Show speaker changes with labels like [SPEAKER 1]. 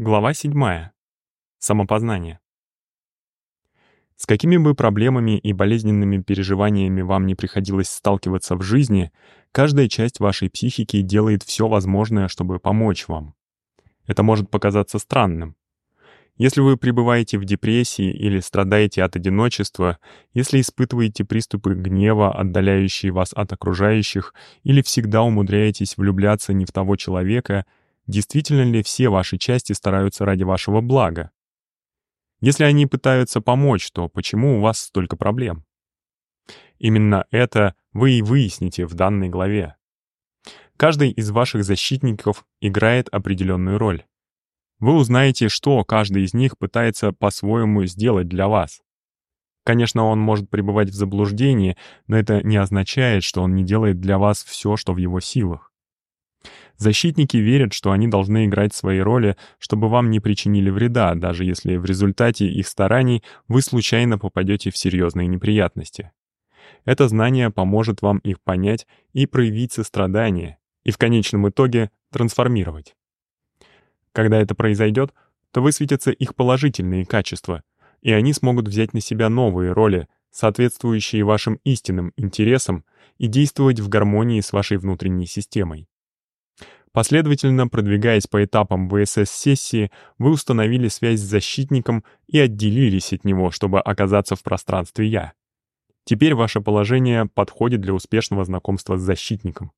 [SPEAKER 1] Глава 7. Самопознание. С какими бы проблемами и болезненными переживаниями вам не приходилось сталкиваться в жизни, каждая часть вашей психики делает все возможное, чтобы помочь вам. Это может показаться странным. Если вы пребываете в депрессии или страдаете от одиночества, если испытываете приступы гнева, отдаляющие вас от окружающих, или всегда умудряетесь влюбляться не в того человека — действительно ли все ваши части стараются ради вашего блага. Если они пытаются помочь, то почему у вас столько проблем? Именно это вы и выясните в данной главе. Каждый из ваших защитников играет определенную роль. Вы узнаете, что каждый из них пытается по-своему сделать для вас. Конечно, он может пребывать в заблуждении, но это не означает, что он не делает для вас все, что в его силах. Защитники верят, что они должны играть свои роли, чтобы вам не причинили вреда, даже если в результате их стараний вы случайно попадете в серьезные неприятности. Это знание поможет вам их понять и проявить сострадание, и в конечном итоге трансформировать. Когда это произойдет, то высветятся их положительные качества, и они смогут взять на себя новые роли, соответствующие вашим истинным интересам, и действовать в гармонии с вашей внутренней системой. Последовательно продвигаясь по этапам ВСС-сессии, вы установили связь с защитником и отделились от него, чтобы оказаться в пространстве «Я». Теперь ваше положение подходит для успешного знакомства с защитником.